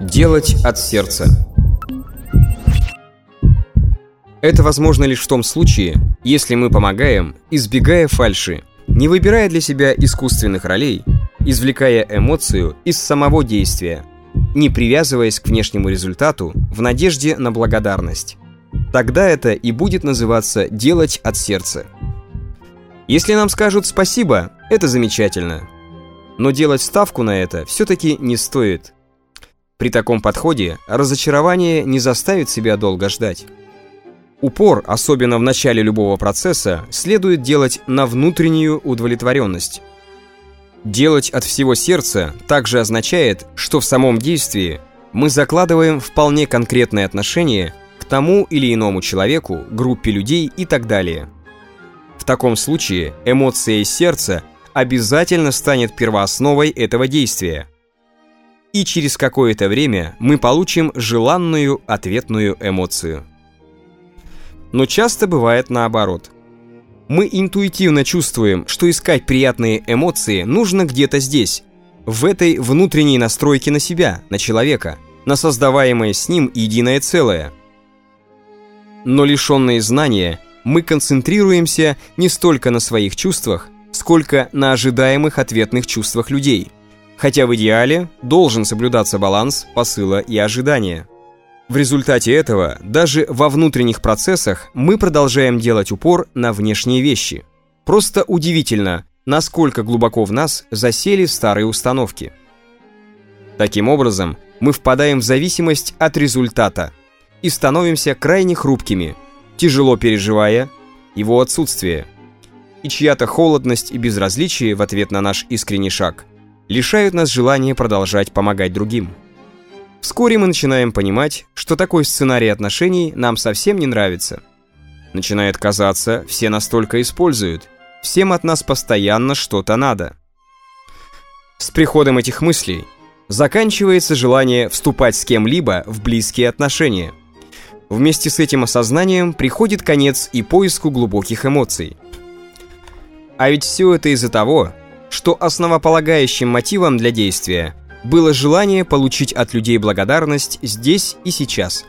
Делать от сердца. Это возможно лишь в том случае, если мы помогаем, избегая фальши, не выбирая для себя искусственных ролей, извлекая эмоцию из самого действия, не привязываясь к внешнему результату в надежде на благодарность. Тогда это и будет называться «делать от сердца». Если нам скажут «спасибо», это замечательно. Но делать ставку на это все-таки не стоит. При таком подходе разочарование не заставит себя долго ждать. Упор, особенно в начале любого процесса, следует делать на внутреннюю удовлетворенность. Делать от всего сердца также означает, что в самом действии мы закладываем вполне конкретное отношение к тому или иному человеку, группе людей и так далее. В таком случае эмоция из сердца обязательно станет первоосновой этого действия. И через какое-то время мы получим желанную ответную эмоцию. Но часто бывает наоборот. Мы интуитивно чувствуем, что искать приятные эмоции нужно где-то здесь, в этой внутренней настройке на себя, на человека, на создаваемое с ним единое целое. Но лишенные знания, мы концентрируемся не столько на своих чувствах, сколько на ожидаемых ответных чувствах людей. Хотя в идеале должен соблюдаться баланс посыла и ожидания. В результате этого, даже во внутренних процессах, мы продолжаем делать упор на внешние вещи. Просто удивительно, насколько глубоко в нас засели старые установки. Таким образом, мы впадаем в зависимость от результата и становимся крайне хрупкими, тяжело переживая его отсутствие. И чья-то холодность и безразличие в ответ на наш искренний шаг лишают нас желания продолжать помогать другим. Вскоре мы начинаем понимать, что такой сценарий отношений нам совсем не нравится. Начинает казаться, все настолько используют, всем от нас постоянно что-то надо. С приходом этих мыслей заканчивается желание вступать с кем-либо в близкие отношения. Вместе с этим осознанием приходит конец и поиску глубоких эмоций. А ведь все это из-за того, что основополагающим мотивом для действия – было желание получить от людей благодарность здесь и сейчас.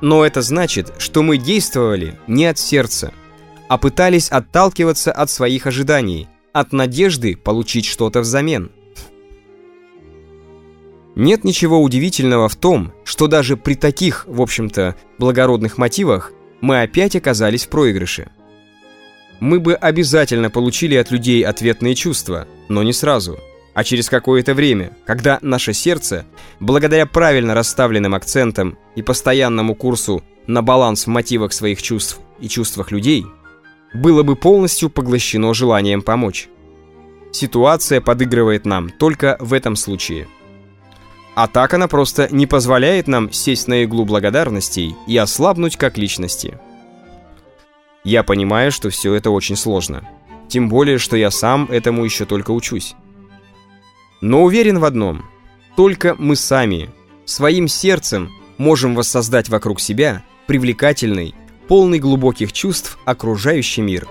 Но это значит, что мы действовали не от сердца, а пытались отталкиваться от своих ожиданий, от надежды получить что-то взамен. Нет ничего удивительного в том, что даже при таких, в общем-то, благородных мотивах мы опять оказались в проигрыше. Мы бы обязательно получили от людей ответные чувства, но не сразу – а через какое-то время, когда наше сердце, благодаря правильно расставленным акцентам и постоянному курсу на баланс в мотивах своих чувств и чувствах людей, было бы полностью поглощено желанием помочь. Ситуация подыгрывает нам только в этом случае. А так она просто не позволяет нам сесть на иглу благодарностей и ослабнуть как личности. Я понимаю, что все это очень сложно. Тем более, что я сам этому еще только учусь. Но уверен в одном. Только мы сами, своим сердцем, можем воссоздать вокруг себя привлекательный, полный глубоких чувств окружающий мир.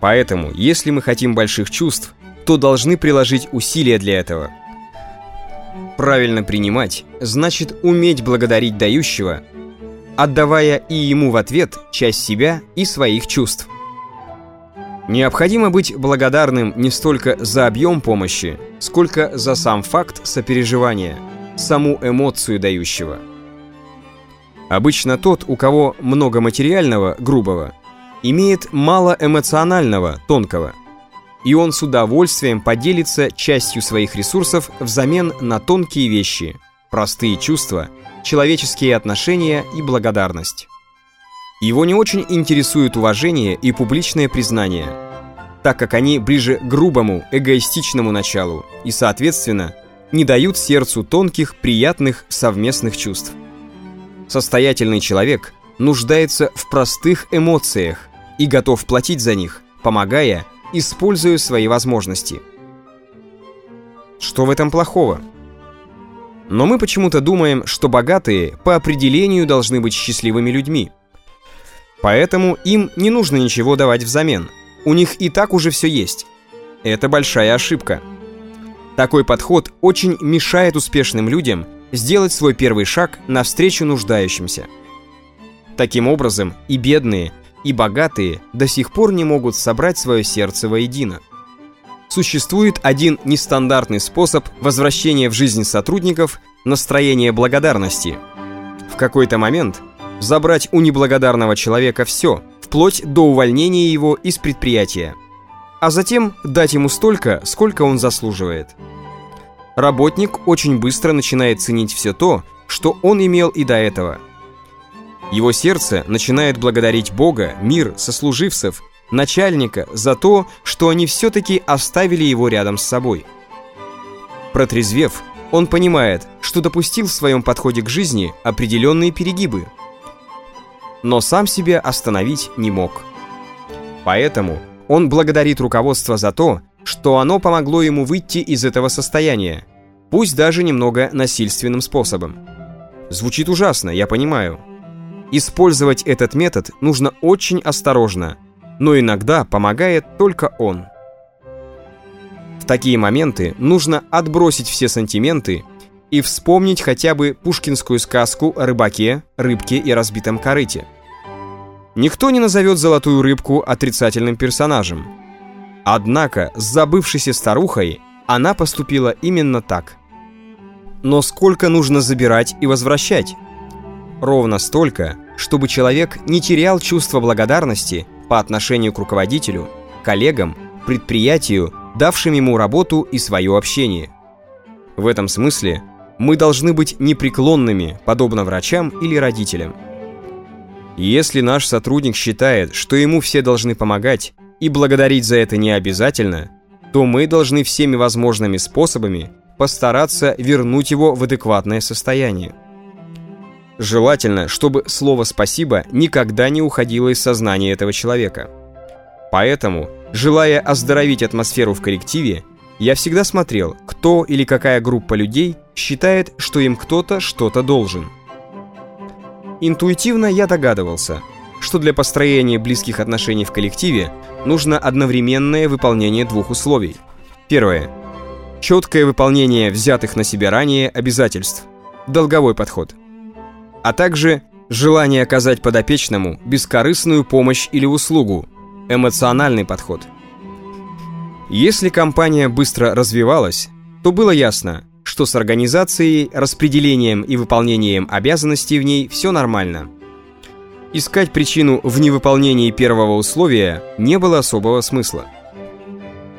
Поэтому, если мы хотим больших чувств, то должны приложить усилия для этого. Правильно принимать значит уметь благодарить дающего, отдавая и ему в ответ часть себя и своих чувств. Необходимо быть благодарным не столько за объем помощи, сколько за сам факт сопереживания, саму эмоцию дающего. Обычно тот, у кого много материального, грубого, имеет мало эмоционального, тонкого, и он с удовольствием поделится частью своих ресурсов взамен на тонкие вещи, простые чувства, человеческие отношения и благодарность. Его не очень интересует уважение и публичное признание, так как они ближе к грубому, эгоистичному началу и, соответственно, не дают сердцу тонких, приятных совместных чувств. Состоятельный человек нуждается в простых эмоциях и готов платить за них, помогая, используя свои возможности. Что в этом плохого? Но мы почему-то думаем, что богатые по определению должны быть счастливыми людьми – Поэтому им не нужно ничего давать взамен. У них и так уже все есть. Это большая ошибка. Такой подход очень мешает успешным людям сделать свой первый шаг навстречу нуждающимся. Таким образом, и бедные, и богатые до сих пор не могут собрать свое сердце воедино. Существует один нестандартный способ возвращения в жизнь сотрудников настроения благодарности. В какой-то момент забрать у неблагодарного человека все, вплоть до увольнения его из предприятия, а затем дать ему столько, сколько он заслуживает. Работник очень быстро начинает ценить все то, что он имел и до этого – его сердце начинает благодарить Бога, мир, сослуживцев, начальника за то, что они все-таки оставили его рядом с собой. Протрезвев, он понимает, что допустил в своем подходе к жизни определенные перегибы, но сам себя остановить не мог. Поэтому он благодарит руководство за то, что оно помогло ему выйти из этого состояния, пусть даже немного насильственным способом. Звучит ужасно, я понимаю, Использовать этот метод нужно очень осторожно, но иногда помогает только он. В такие моменты нужно отбросить все сантименты и вспомнить хотя бы пушкинскую сказку о рыбаке, рыбке и разбитом корыте. Никто не назовет золотую рыбку отрицательным персонажем. Однако с забывшейся старухой она поступила именно так. Но сколько нужно забирать и возвращать? Ровно столько, чтобы человек не терял чувство благодарности по отношению к руководителю, коллегам, предприятию, давшим ему работу и свое общение. В этом смысле мы должны быть непреклонными, подобно врачам или родителям. Если наш сотрудник считает, что ему все должны помогать, и благодарить за это не обязательно, то мы должны всеми возможными способами постараться вернуть его в адекватное состояние. Желательно, чтобы слово «спасибо» никогда не уходило из сознания этого человека. Поэтому, желая оздоровить атмосферу в коллективе, я всегда смотрел, кто или какая группа людей считает, что им кто-то что-то должен. Интуитивно я догадывался, что для построения близких отношений в коллективе нужно одновременное выполнение двух условий. Первое. Четкое выполнение взятых на себя ранее обязательств. Долговой подход – а также желание оказать подопечному бескорыстную помощь или услугу, эмоциональный подход. Если компания быстро развивалась, то было ясно, что с организацией, распределением и выполнением обязанностей в ней все нормально. Искать причину в невыполнении первого условия не было особого смысла.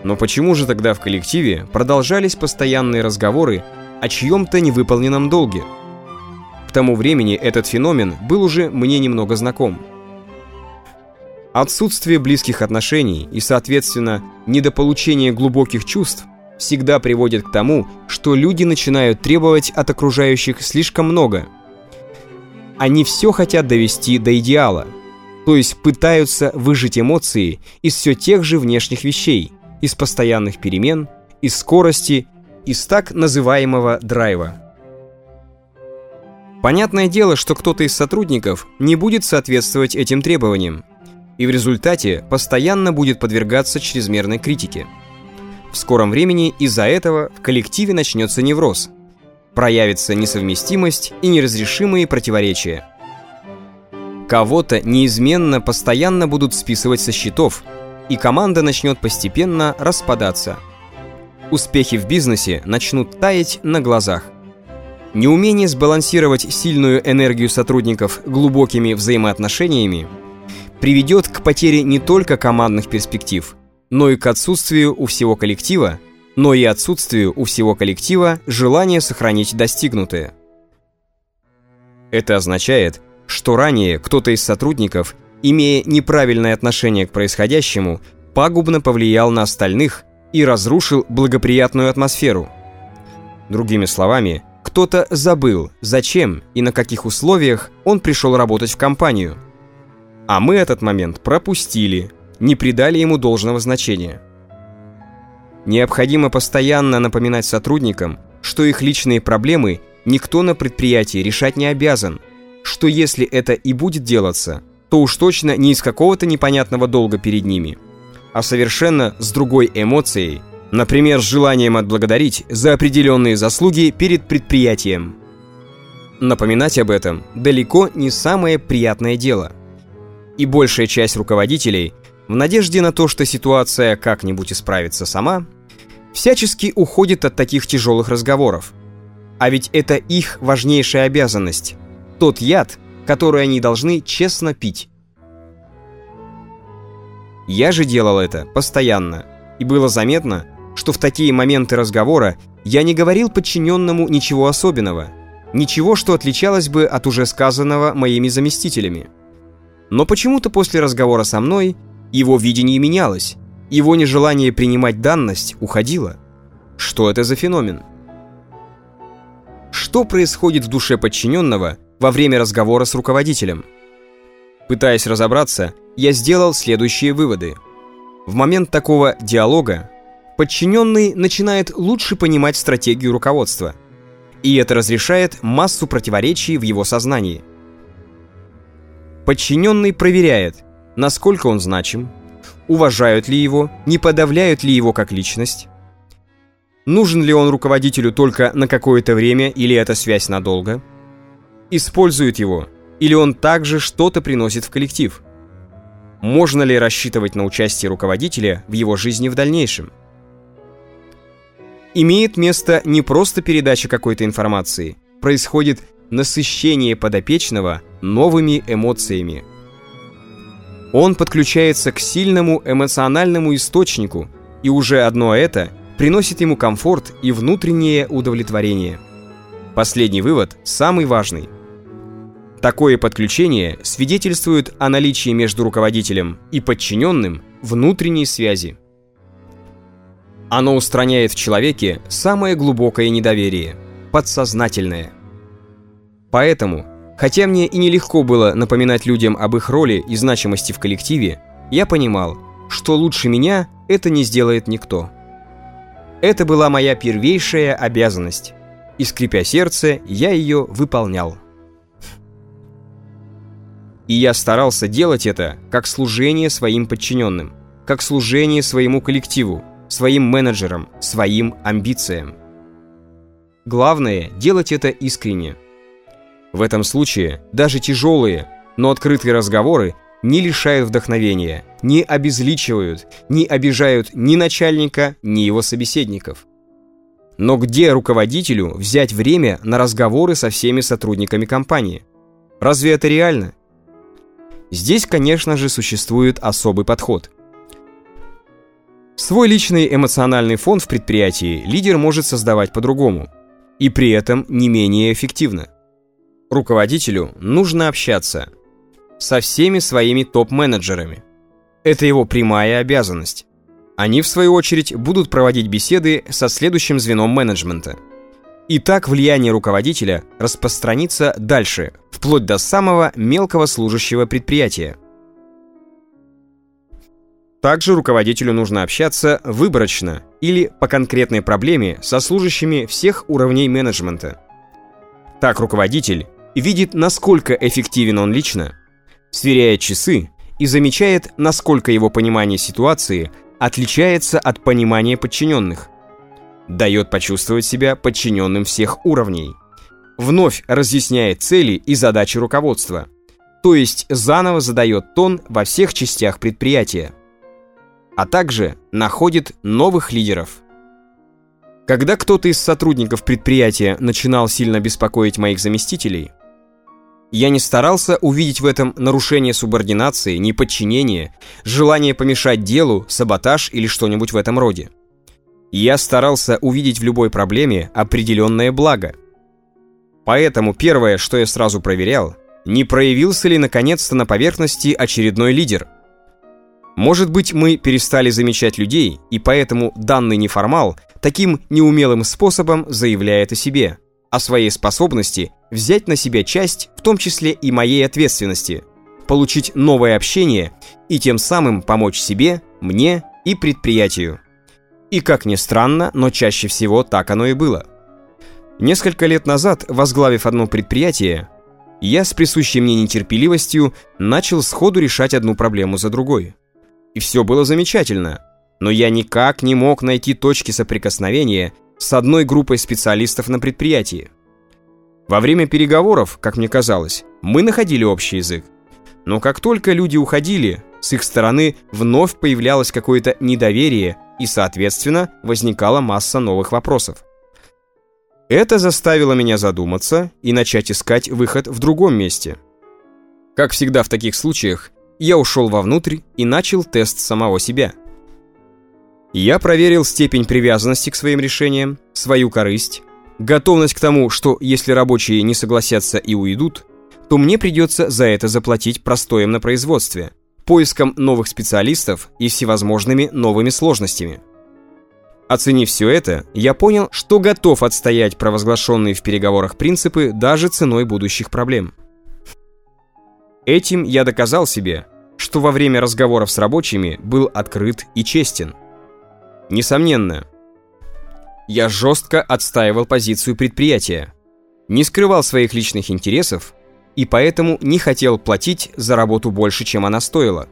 Но почему же тогда в коллективе продолжались постоянные разговоры о чьем-то невыполненном долге? К тому времени этот феномен был уже мне немного знаком. Отсутствие близких отношений и, соответственно, недополучение глубоких чувств всегда приводит к тому, что люди начинают требовать от окружающих слишком много. Они все хотят довести до идеала, то есть пытаются выжить эмоции из все тех же внешних вещей, из постоянных перемен, из скорости, из так называемого драйва. Понятное дело, что кто-то из сотрудников не будет соответствовать этим требованиям, и в результате постоянно будет подвергаться чрезмерной критике. В скором времени из-за этого в коллективе начнется невроз, проявится несовместимость и неразрешимые противоречия. Кого-то неизменно постоянно будут списывать со счетов, и команда начнет постепенно распадаться. Успехи в бизнесе начнут таять на глазах. Неумение сбалансировать сильную энергию сотрудников глубокими взаимоотношениями приведет к потере не только командных перспектив, но и к отсутствию у всего коллектива, но и отсутствию у всего коллектива желания сохранить достигнутое. Это означает, что ранее кто-то из сотрудников, имея неправильное отношение к происходящему, пагубно повлиял на остальных и разрушил благоприятную атмосферу. Другими словами, кто-то забыл, зачем и на каких условиях он пришел работать в компанию. А мы этот момент пропустили, не придали ему должного значения. Необходимо постоянно напоминать сотрудникам, что их личные проблемы никто на предприятии решать не обязан, что если это и будет делаться, то уж точно не из какого-то непонятного долга перед ними, а совершенно с другой эмоцией Например, с желанием отблагодарить за определенные заслуги перед предприятием. Напоминать об этом далеко не самое приятное дело. И большая часть руководителей, в надежде на то, что ситуация как-нибудь исправится сама, всячески уходит от таких тяжелых разговоров. А ведь это их важнейшая обязанность. Тот яд, который они должны честно пить. Я же делал это постоянно, и было заметно, что в такие моменты разговора я не говорил подчиненному ничего особенного, ничего, что отличалось бы от уже сказанного моими заместителями. Но почему-то после разговора со мной его видение менялось, его нежелание принимать данность уходило. Что это за феномен? Что происходит в душе подчиненного во время разговора с руководителем? Пытаясь разобраться, я сделал следующие выводы. В момент такого диалога подчиненный начинает лучше понимать стратегию руководства. И это разрешает массу противоречий в его сознании. Подчиненный проверяет, насколько он значим, уважают ли его, не подавляют ли его как личность, нужен ли он руководителю только на какое-то время или эта связь надолго, используют его, или он также что-то приносит в коллектив – можно ли рассчитывать на участие руководителя в его жизни в дальнейшем? Имеет место не просто передача какой-то информации, происходит насыщение подопечного новыми эмоциями. Он подключается к сильному эмоциональному источнику, и уже одно это приносит ему комфорт и внутреннее удовлетворение. Последний вывод самый важный – Такое подключение свидетельствует о наличии между руководителем и подчиненным внутренней связи. Оно устраняет в человеке самое глубокое недоверие – подсознательное. Поэтому, хотя мне и нелегко было напоминать людям об их роли и значимости в коллективе, я понимал, что лучше меня это не сделает никто. Это была моя первейшая обязанность, и, скрипя сердце, я ее выполнял. И я старался делать это как служение своим подчиненным, как служение своему коллективу, своим менеджерам, своим амбициям. Главное – делать это искренне. В этом случае даже тяжелые, но открытые разговоры не лишают вдохновения, не обезличивают, не обижают ни начальника, ни его собеседников. Но где руководителю взять время на разговоры со всеми сотрудниками компании? Разве это реально? Здесь, конечно же, существует особый подход. Свой личный эмоциональный фон в предприятии лидер может создавать по-другому, и при этом не менее эффективно. Руководителю нужно общаться со всеми своими топ-менеджерами. Это его прямая обязанность. Они, в свою очередь, будут проводить беседы со следующим звеном менеджмента – и так влияние руководителя распространится дальше, вплоть до самого мелкого служащего предприятия. Также руководителю нужно общаться выборочно или по конкретной проблеме со служащими всех уровней менеджмента. Так руководитель видит, насколько эффективен он лично, сверяет часы и замечает, насколько его понимание ситуации отличается от понимания подчиненных – дает почувствовать себя подчиненным всех уровней. Вновь разъясняет цели и задачи руководства. То есть заново задает тон во всех частях предприятия. А также находит новых лидеров. Когда кто-то из сотрудников предприятия начинал сильно беспокоить моих заместителей, я не старался увидеть в этом нарушение субординации, неподчинение, желание помешать делу, саботаж или что-нибудь в этом роде. Я старался увидеть в любой проблеме определенное благо. Поэтому первое, что я сразу проверял, не проявился ли наконец-то на поверхности очередной лидер. Может быть, мы перестали замечать людей, и поэтому данный неформал таким неумелым способом заявляет о себе, о своей способности взять на себя часть, в том числе и моей ответственности, получить новое общение и тем самым помочь себе, мне и предприятию. И как ни странно, но чаще всего так оно и было. Несколько лет назад, возглавив одно предприятие, я с присущей мне нетерпеливостью начал сходу решать одну проблему за другой. И все было замечательно. Но я никак не мог найти точки соприкосновения с одной группой специалистов на предприятии. Во время переговоров, как мне казалось, мы находили общий язык. Но как только люди уходили, с их стороны вновь появлялось какое-то недоверие и, соответственно, возникала масса новых вопросов. Это заставило меня задуматься и начать искать выход в другом месте. Как всегда в таких случаях, я ушел вовнутрь и начал тест самого себя. Я проверил степень привязанности к своим решениям, свою корысть, готовность к тому, что если рабочие не согласятся и уйдут, то мне придется за это заплатить простоем на производстве, поиском новых специалистов и всевозможными новыми сложностями. Оценив все это, я понял, что готов отстоять провозглашенные в переговорах принципы даже ценой будущих проблем. Этим я доказал себе, что во время разговоров с рабочими был открыт и честен. Несомненно, я жестко отстаивал позицию предприятия, не скрывал своих личных интересов и поэтому не хотел платить за работу больше, чем она стоила.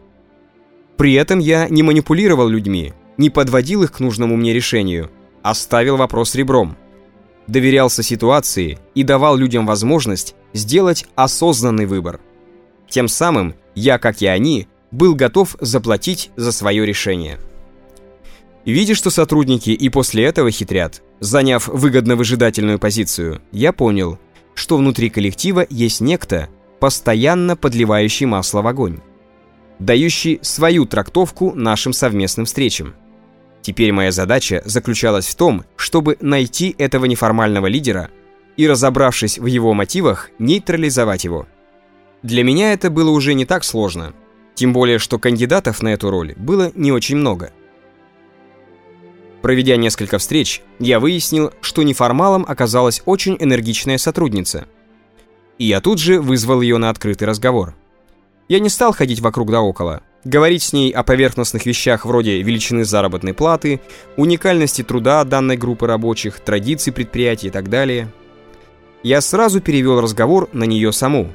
При этом я не манипулировал людьми, не подводил их к нужному мне решению, а ставил вопрос ребром. Доверялся ситуации и давал людям возможность сделать осознанный выбор. Тем самым я, как и они, был готов заплатить за свое решение. Видя, что сотрудники и после этого хитрят, заняв выгодно-выжидательную позицию, я понял, что внутри коллектива есть некто, постоянно подливающий масло в огонь, дающий свою трактовку нашим совместным встречам. Теперь моя задача заключалась в том, чтобы найти этого неформального лидера и, разобравшись в его мотивах, нейтрализовать его. Для меня это было уже не так сложно, тем более, что кандидатов на эту роль было не очень много. Проведя несколько встреч, я выяснил, что неформалом оказалась очень энергичная сотрудница. И я тут же вызвал ее на открытый разговор. Я не стал ходить вокруг да около, говорить с ней о поверхностных вещах вроде величины заработной платы, уникальности труда данной группы рабочих, традиций предприятий и так далее. Я сразу перевел разговор на нее саму,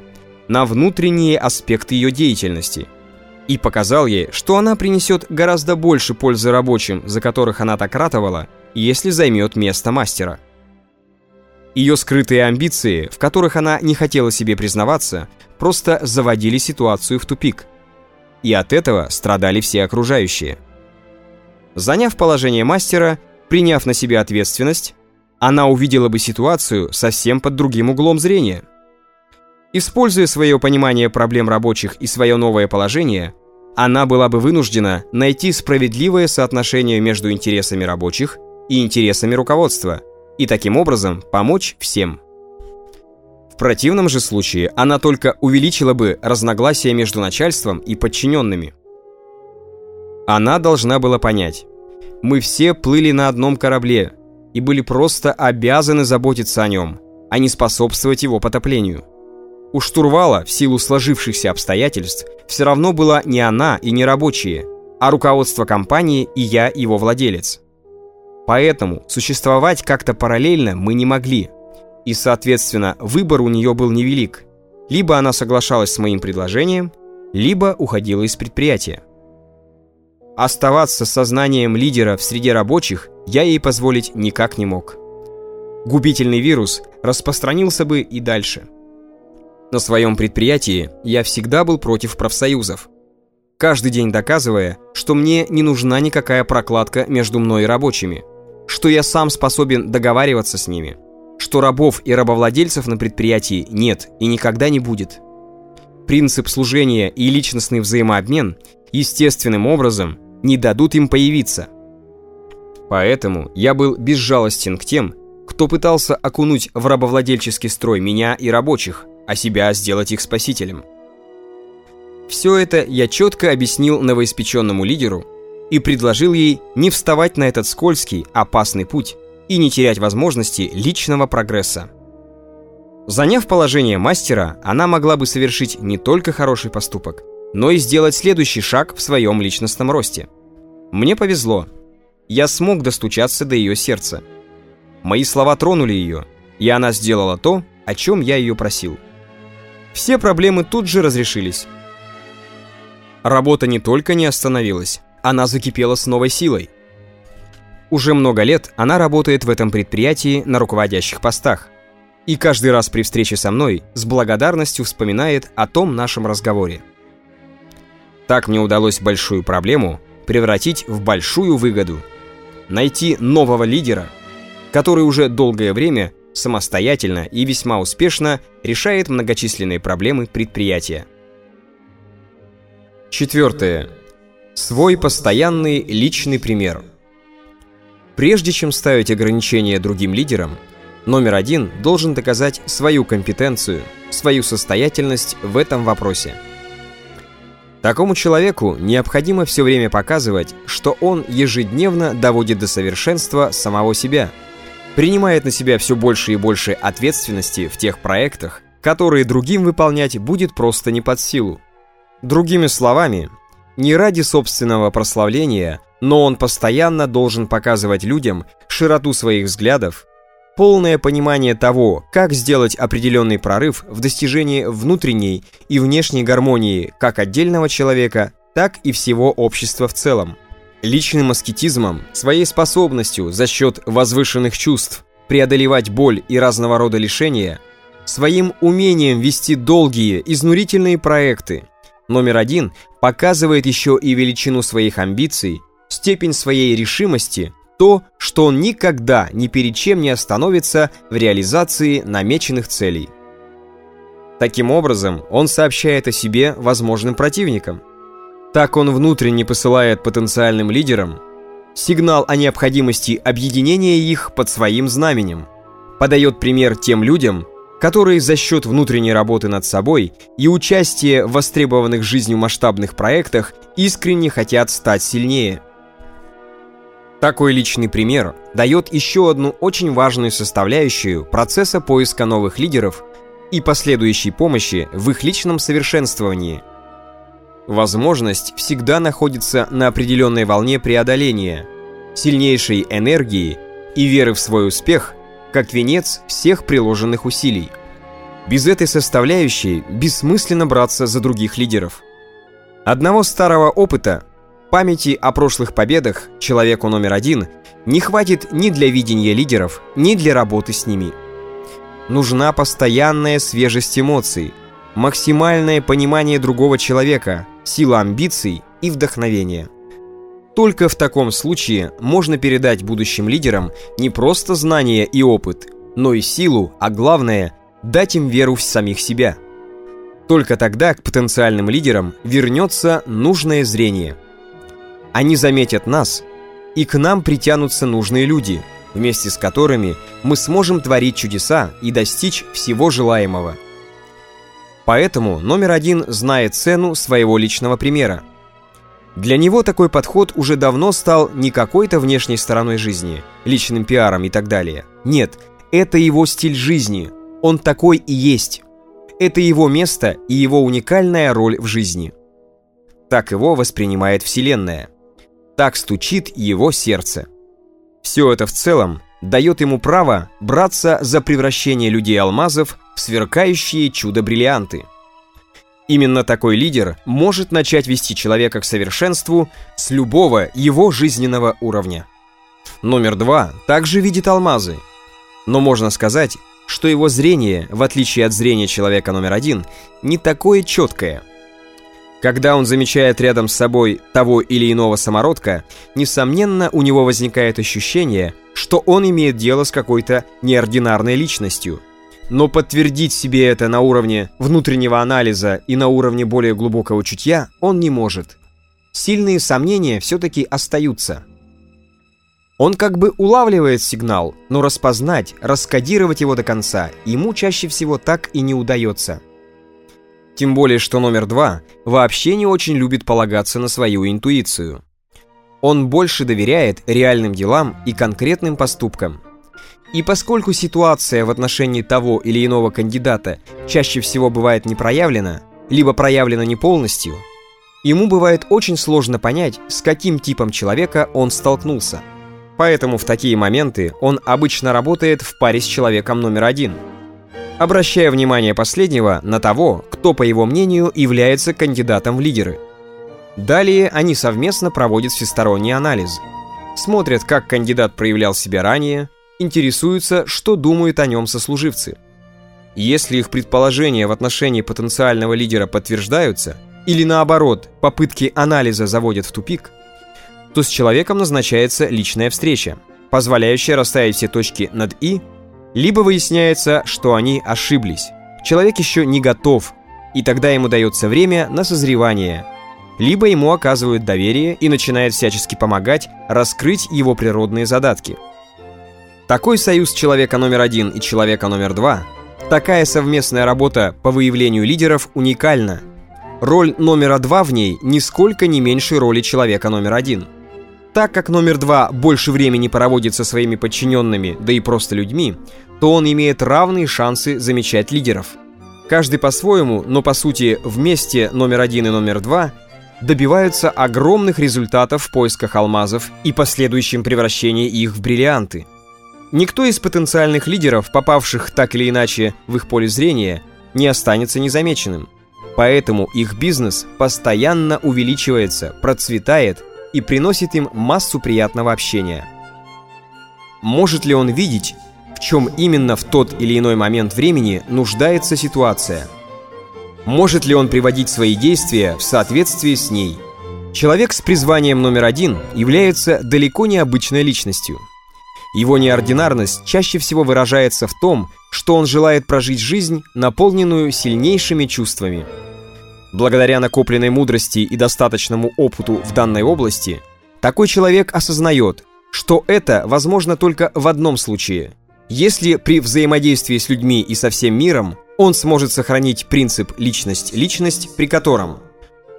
на внутренние аспекты ее деятельности и показал ей, что она принесет гораздо больше пользы рабочим, за которых она так ратовала, если займет место мастера. Ее скрытые амбиции, в которых она не хотела себе признаваться, просто заводили ситуацию в тупик – и от этого страдали все окружающие. Заняв положение мастера, приняв на себя ответственность, она увидела бы ситуацию совсем под другим углом зрения. Используя свое понимание проблем рабочих и свое новое положение, она была бы вынуждена найти справедливое соотношение между интересами рабочих и интересами руководства, и таким образом помочь всем. В противном же случае она только увеличила бы разногласия между начальством и подчиненными. Она должна была понять, мы все плыли на одном корабле и были просто обязаны заботиться о нем, а не способствовать его потоплению. У штурвала, в силу сложившихся обстоятельств, все равно была не она и не рабочие, а руководство компании и я, его владелец. Поэтому существовать как-то параллельно мы не могли – и, соответственно, выбор у нее был невелик. Либо она соглашалась с моим предложением, либо уходила из предприятия. Оставаться сознанием лидера в среде рабочих я ей позволить никак не мог. Губительный вирус распространился бы и дальше. На своем предприятии я всегда был против профсоюзов. Каждый день доказывая, что мне не нужна никакая прокладка между мной и рабочими, что я сам способен договариваться с ними – что рабов и рабовладельцев на предприятии нет и никогда не будет. Принцип служения и личностный взаимообмен естественным образом не дадут им появиться. Поэтому я был безжалостен к тем, кто пытался окунуть в рабовладельческий строй меня и рабочих, а себя сделать их спасителем. Все это я четко объяснил новоиспеченному лидеру и предложил ей не вставать на этот скользкий, опасный путь, и не терять возможности личного прогресса. Заняв положение мастера, она могла бы совершить не только хороший поступок, но и сделать следующий шаг в своем личностном росте. Мне повезло. Я смог достучаться до ее сердца. Мои слова тронули ее, и она сделала то, о чем я ее просил. Все проблемы тут же разрешились. Работа не только не остановилась, она закипела с новой силой. Уже много лет она работает в этом предприятии на руководящих постах. И каждый раз при встрече со мной с благодарностью вспоминает о том нашем разговоре. Так мне удалось большую проблему превратить в большую выгоду. Найти нового лидера, который уже долгое время самостоятельно и весьма успешно решает многочисленные проблемы предприятия. Четвертое. Свой постоянный личный пример. Прежде чем ставить ограничения другим лидерам, номер один должен доказать свою компетенцию, свою состоятельность в этом вопросе. Такому человеку необходимо все время показывать, что он ежедневно доводит до совершенства самого себя, принимает на себя все больше и больше ответственности в тех проектах, которые другим выполнять будет просто не под силу. Другими словами, не ради собственного прославления, но он постоянно должен показывать людям широту своих взглядов, полное понимание того, как сделать определенный прорыв в достижении внутренней и внешней гармонии как отдельного человека, так и всего общества в целом. Личным аскетизмом, своей способностью за счет возвышенных чувств преодолевать боль и разного рода лишения, своим умением вести долгие, изнурительные проекты, номер один показывает еще и величину своих амбиций, степень своей решимости, то, что он никогда ни перед чем не остановится в реализации намеченных целей. Таким образом, он сообщает о себе возможным противникам. Так он внутренне посылает потенциальным лидерам сигнал о необходимости объединения их под своим знаменем, подает пример тем людям, которые за счет внутренней работы над собой и участия в востребованных жизнью масштабных проектах искренне хотят стать сильнее. Такой личный пример дает еще одну очень важную составляющую процесса поиска новых лидеров и последующей помощи в их личном совершенствовании. Возможность всегда находится на определенной волне преодоления, сильнейшей энергии и веры в свой успех – как венец всех приложенных усилий. Без этой составляющей бессмысленно браться за других лидеров. Одного старого опыта, памяти о прошлых победах человеку номер один не хватит ни для видения лидеров, ни для работы с ними. Нужна постоянная свежесть эмоций, максимальное понимание другого человека, сила амбиций и вдохновение. Только в таком случае можно передать будущим лидерам не просто знания и опыт, но и силу, а главное – дать им веру в самих себя. Только тогда к потенциальным лидерам вернется нужное зрение. Они заметят нас, и к нам притянутся нужные люди, вместе с которыми мы сможем творить чудеса и достичь всего желаемого. Поэтому номер один знает цену своего личного примера – для него такой подход уже давно стал не какой-то внешней стороной жизни, личным пиаром и так далее. Нет, это его стиль жизни. Он такой и есть. Это его место и его уникальная роль в жизни. Так его воспринимает Вселенная. Так стучит его сердце. Все это в целом дает ему право браться за превращение людей-алмазов в сверкающие чудо-бриллианты. Именно такой лидер может начать вести человека к совершенству с любого его жизненного уровня. Номер два также видит алмазы. Но можно сказать, что его зрение, в отличие от зрения человека номер один, не такое четкое. Когда он замечает рядом с собой того или иного самородка, несомненно, у него возникает ощущение, что он имеет дело с какой-то неординарной личностью – но подтвердить себе это на уровне внутреннего анализа и на уровне более глубокого чутья он не может. Сильные сомнения все-таки остаются. Он как бы улавливает сигнал, но распознать, раскодировать его до конца ему чаще всего так и не удается. Тем более, что номер два вообще не очень любит полагаться на свою интуицию. Он больше доверяет реальным делам и конкретным поступкам – и поскольку ситуация в отношении того или иного кандидата чаще всего бывает не проявлена, либо проявлена не полностью, ему бывает очень сложно понять, с каким типом человека он столкнулся. Поэтому в такие моменты он обычно работает в паре с человеком номер один, обращая внимание последнего на того, кто, по его мнению, является кандидатом в лидеры. Далее они совместно проводят всесторонний анализ. Смотрят, как кандидат проявлял себя ранее, интересуются, что думают о нем сослуживцы. Если их предположения в отношении потенциального лидера подтверждаются, или наоборот, попытки анализа заводят в тупик, то с человеком назначается личная встреча, позволяющая расставить все точки над «и», либо выясняется, что они ошиблись. Человек еще не готов, и тогда ему дается время на созревание. Либо ему оказывают доверие и начинают всячески помогать раскрыть его природные задатки. Такой союз человека номер один и человека номер два, такая совместная работа по выявлению лидеров уникальна. Роль номера два в ней нисколько не меньше роли человека номер один. Так как номер два больше времени проводит со своими подчиненными, да и просто людьми, то он имеет равные шансы замечать лидеров. Каждый по-своему, но по сути вместе номер один и номер два добиваются огромных результатов в поисках алмазов и последующем превращении их в бриллианты. Никто из потенциальных лидеров, попавших так или иначе в их поле зрения, не останется незамеченным. Поэтому их бизнес постоянно увеличивается, процветает и приносит им массу приятного общения. Может ли он видеть, в чем именно в тот или иной момент времени нуждается ситуация? Может ли он приводить свои действия в соответствии с ней? Человек с призванием номер один является далеко не обычной личностью. Его неординарность чаще всего выражается в том, что он желает прожить жизнь, наполненную сильнейшими чувствами – Благодаря накопленной мудрости и достаточному опыту в данной области, такой человек осознает, что это возможно только в одном случае. Если при взаимодействии с людьми и со всем миром он сможет сохранить принцип «личность-личность», при котором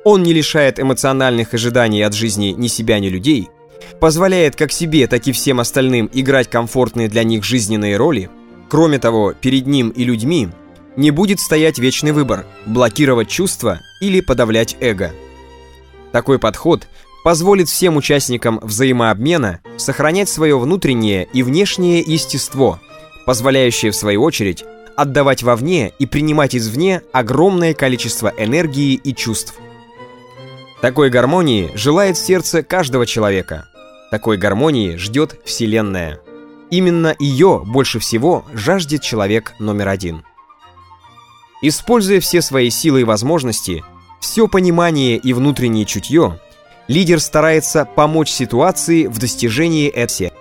он не лишает эмоциональных ожиданий от жизни ни себя, ни людей, позволяет как себе, так и всем остальным играть комфортные для них жизненные роли, кроме того, перед ним и людьми – не будет стоять вечный выбор – блокировать чувства или подавлять эго. Такой подход позволит всем участникам взаимообмена сохранять свое внутреннее и внешнее естество, позволяющее, в свою очередь, отдавать вовне и принимать извне огромное количество энергии и чувств. Такой гармонии желает сердце каждого человека. Такой гармонии ждет Вселенная. Именно ее больше всего жаждет человек номер один. Используя все свои силы и возможности, все понимание и внутреннее чутье, лидер старается помочь ситуации в достижении этого.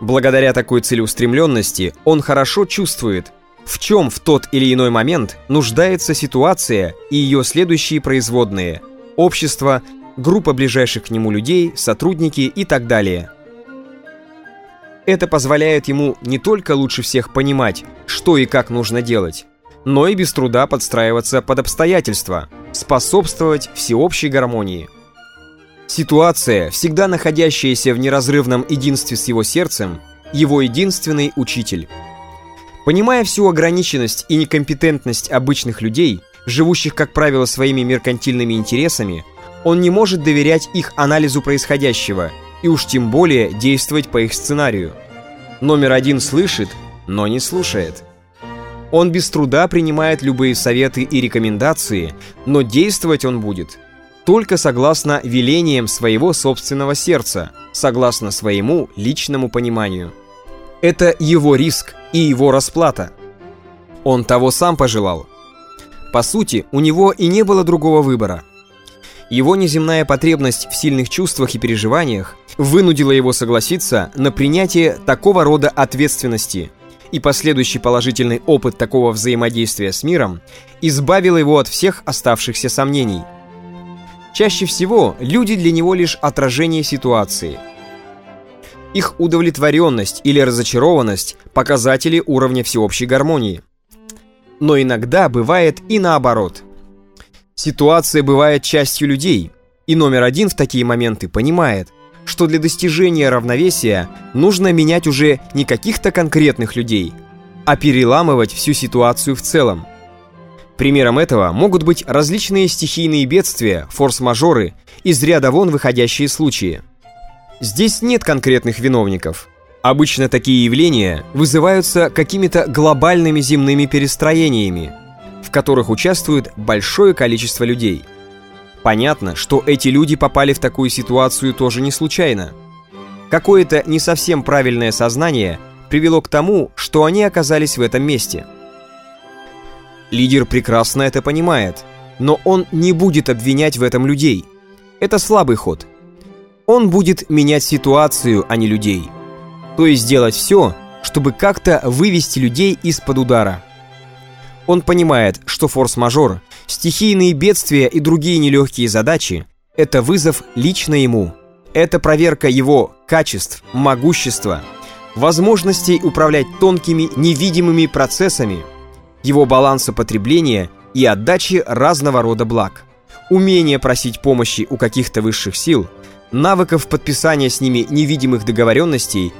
Благодаря такой целеустремленности он хорошо чувствует, в чем в тот или иной момент нуждается ситуация и ее следующие производные – общество, группа ближайших к нему людей, сотрудники и так далее. Это позволяет ему не только лучше всех понимать, что и как нужно делать, но и без труда подстраиваться под обстоятельства, способствовать всеобщей гармонии. Ситуация, всегда находящаяся в неразрывном единстве с его сердцем, его единственный учитель. Понимая всю ограниченность и некомпетентность обычных людей, живущих, как правило, своими меркантильными интересами, он не может доверять их анализу происходящего и уж тем более действовать по их сценарию. Номер один слышит, но не слушает – он без труда принимает любые советы и рекомендации, но действовать он будет только согласно велениям своего собственного сердца, согласно своему личному пониманию. Это его риск и его расплата. Он того сам пожелал. По сути, у него и не было другого выбора. Его неземная потребность в сильных чувствах и переживаниях вынудила его согласиться на принятие такого рода ответственности – и последующий положительный опыт такого взаимодействия с миром избавил его от всех оставшихся сомнений. Чаще всего люди для него лишь отражение ситуации. Их удовлетворенность или разочарованность – показатели уровня всеобщей гармонии. Но иногда бывает и наоборот. Ситуация бывает частью людей, и номер один в такие моменты понимает – что для достижения равновесия нужно менять уже не каких-то конкретных людей, а переламывать всю ситуацию в целом. Примером этого могут быть различные стихийные бедствия, форс-мажоры, из ряда вон выходящие случаи. Здесь нет конкретных виновников. Обычно такие явления вызываются какими-то глобальными земными перестроениями, в которых участвует большое количество людей – Понятно, что эти люди попали в такую ситуацию тоже не случайно. Какое-то не совсем правильное сознание привело к тому, что они оказались в этом месте. Лидер прекрасно это понимает, но он не будет обвинять в этом людей. Это слабый ход. Он будет менять ситуацию, а не людей. То есть делать все, чтобы как-то вывести людей из-под удара. Он понимает, что форс-мажор, стихийные бедствия и другие нелегкие задачи – это вызов лично ему. Это проверка его качеств, могущества, возможностей управлять тонкими невидимыми процессами, его баланса потребления и отдачи разного рода благ, умение просить помощи у каких-то высших сил, навыков подписания с ними невидимых договоренностей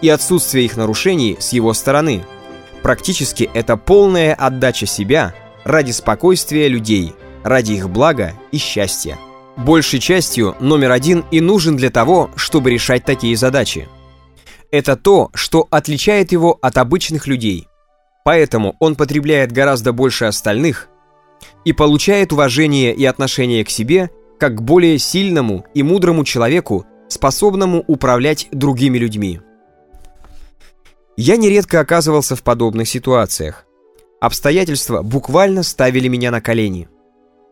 и отсутствие их нарушений с его стороны. Практически это полная отдача себя ради спокойствия людей, ради их блага и счастья. Большей частью номер один и нужен для того, чтобы решать такие задачи. Это то, что отличает его от обычных людей. Поэтому он потребляет гораздо больше остальных и получает уважение и отношение к себе как к более сильному и мудрому человеку, способному управлять другими людьми. Я нередко оказывался в подобных ситуациях. Обстоятельства буквально ставили меня на колени.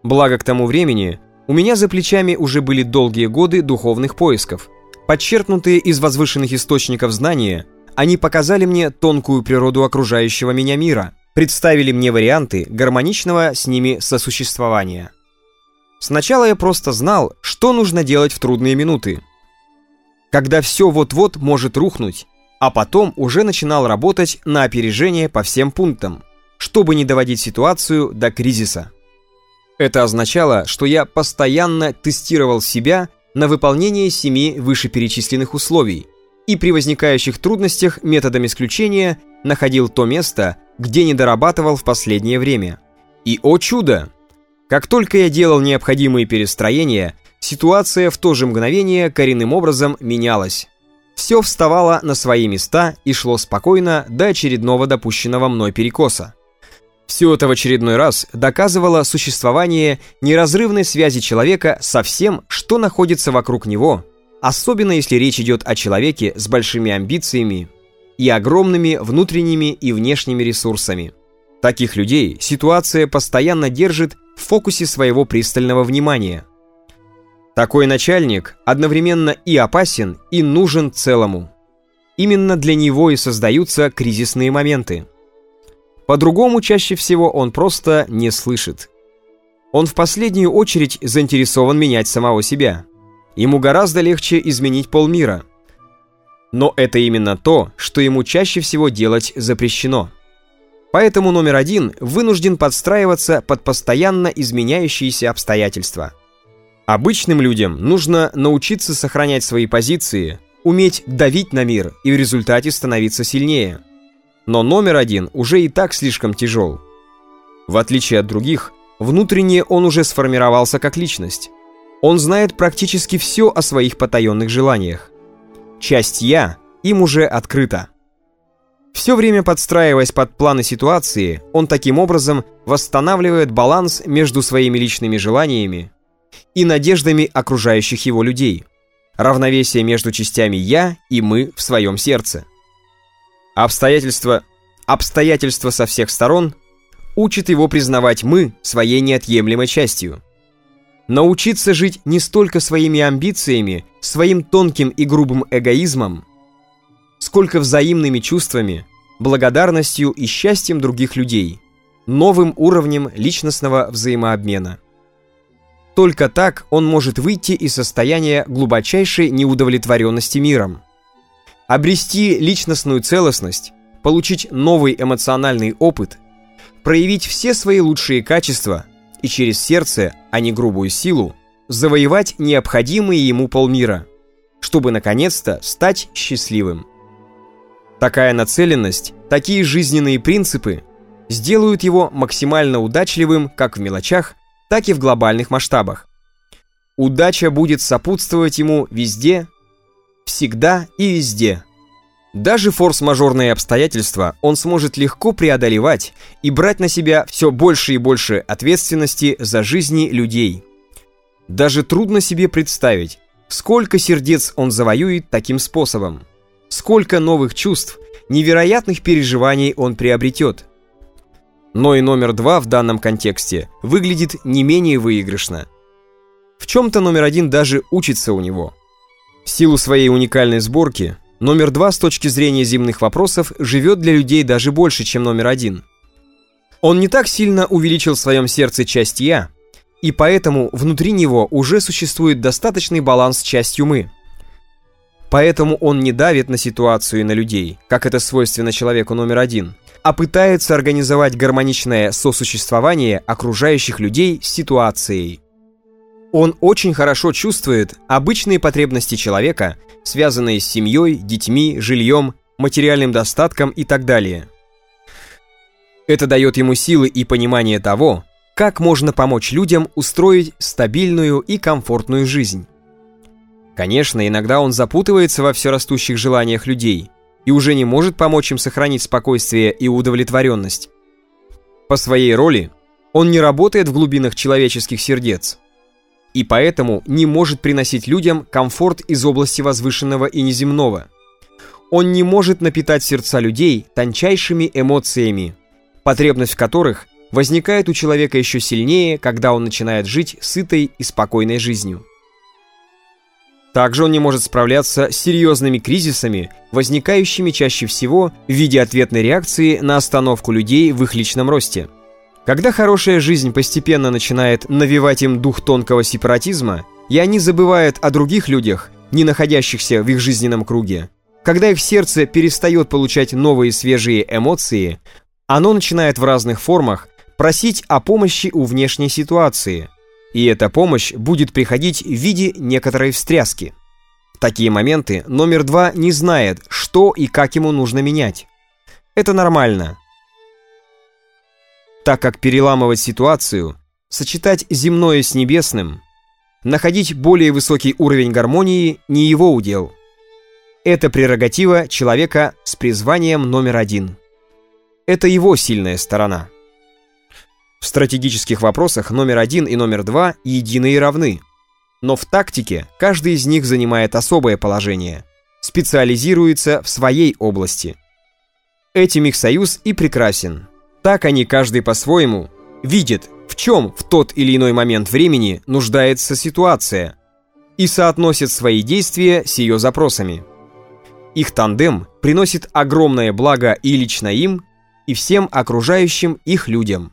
Благо к тому времени у меня за плечами уже были долгие годы духовных поисков. Подчеркнутые из возвышенных источников знания, они показали мне тонкую природу окружающего меня мира, представили мне варианты гармоничного с ними сосуществования. Сначала я просто знал, что нужно делать в трудные минуты. Когда все вот-вот может рухнуть, а потом уже начинал работать на опережение по всем пунктам, чтобы не доводить ситуацию до кризиса. Это означало, что я постоянно тестировал себя на выполнение семи вышеперечисленных условий и при возникающих трудностях методом исключения находил то место, где не дорабатывал в последнее время. И, о чудо! Как только я делал необходимые перестроения, ситуация в то же мгновение коренным образом менялась. Все вставало на свои места и шло спокойно до очередного допущенного мной перекоса. Все это в очередной раз доказывало существование неразрывной связи человека со всем, что находится вокруг него, особенно если речь идет о человеке с большими амбициями и огромными внутренними и внешними ресурсами. Таких людей ситуация постоянно держит в фокусе своего пристального внимания – такой начальник одновременно и опасен, и нужен целому. Именно для него и создаются кризисные моменты. По-другому чаще всего он просто не слышит. Он в последнюю очередь заинтересован менять самого себя. Ему гораздо легче изменить полмира. Но это именно то, что ему чаще всего делать запрещено. Поэтому номер один вынужден подстраиваться под постоянно изменяющиеся обстоятельства – Обычным людям нужно научиться сохранять свои позиции, уметь давить на мир и в результате становиться сильнее. Но номер один уже и так слишком тяжел. В отличие от других, внутренне он уже сформировался как личность. Он знает практически все о своих потаенных желаниях. Часть «я» им уже открыта. Все время подстраиваясь под планы ситуации, он таким образом восстанавливает баланс между своими личными желаниями и надеждами окружающих его людей. Равновесие между частями «я» и «мы» в своем сердце. Обстоятельства, обстоятельства со всех сторон учат его признавать «мы» своей неотъемлемой частью. Научиться жить не столько своими амбициями, своим тонким и грубым эгоизмом, сколько взаимными чувствами, благодарностью и счастьем других людей, новым уровнем личностного взаимообмена. Только так он может выйти из состояния глубочайшей неудовлетворенности миром. Обрести личностную целостность, получить новый эмоциональный опыт, проявить все свои лучшие качества и через сердце, а не грубую силу, завоевать необходимые ему полмира, чтобы наконец-то стать счастливым. Такая нацеленность, такие жизненные принципы сделают его максимально удачливым как в мелочах, так и в глобальных масштабах. Удача будет сопутствовать ему везде, всегда и везде. Даже форс-мажорные обстоятельства он сможет легко преодолевать и брать на себя все больше и больше ответственности за жизни людей. Даже трудно себе представить, сколько сердец он завоюет таким способом, сколько новых чувств, невероятных переживаний он приобретет. Но и номер два в данном контексте выглядит не менее выигрышно. В чем-то номер один даже учится у него. В силу своей уникальной сборки, номер два с точки зрения земных вопросов живет для людей даже больше, чем номер один. Он не так сильно увеличил в своем сердце часть «я», и поэтому внутри него уже существует достаточный баланс с частью «мы». Поэтому он не давит на ситуацию и на людей, как это свойственно человеку номер один, а пытается организовать гармоничное сосуществование окружающих людей с ситуацией. Он очень хорошо чувствует обычные потребности человека, связанные с семьей, детьми, жильем, материальным достатком и так далее. Это дает ему силы и понимание того, как можно помочь людям устроить стабильную и комфортную жизнь. Конечно, иногда он запутывается во все растущих желаниях людей и уже не может помочь им сохранить спокойствие и удовлетворенность. По своей роли он не работает в глубинах человеческих сердец и поэтому не может приносить людям комфорт из области возвышенного и неземного. Он не может напитать сердца людей тончайшими эмоциями, потребность в которых возникает у человека еще сильнее, когда он начинает жить сытой и спокойной жизнью. Также он не может справляться с серьезными кризисами, возникающими чаще всего в виде ответной реакции на остановку людей в их личном росте. Когда хорошая жизнь постепенно начинает навевать им дух тонкого сепаратизма, и они забывают о других людях, не находящихся в их жизненном круге, когда их сердце перестает получать новые свежие эмоции, оно начинает в разных формах просить о помощи у внешней ситуации – и эта помощь будет приходить в виде некоторой встряски. В такие моменты номер два не знает, что и как ему нужно менять. Это нормально. Так как переламывать ситуацию, сочетать земное с небесным, находить более высокий уровень гармонии не его удел. Это прерогатива человека с призванием номер один. Это его сильная сторона. В стратегических вопросах номер один и номер два едины и равны. Но в тактике каждый из них занимает особое положение, специализируется в своей области. Этим их союз и прекрасен. Так они каждый по-своему видит, в чем в тот или иной момент времени нуждается ситуация, и соотносит свои действия с ее запросами. Их тандем приносит огромное благо и лично им, и всем окружающим их людям.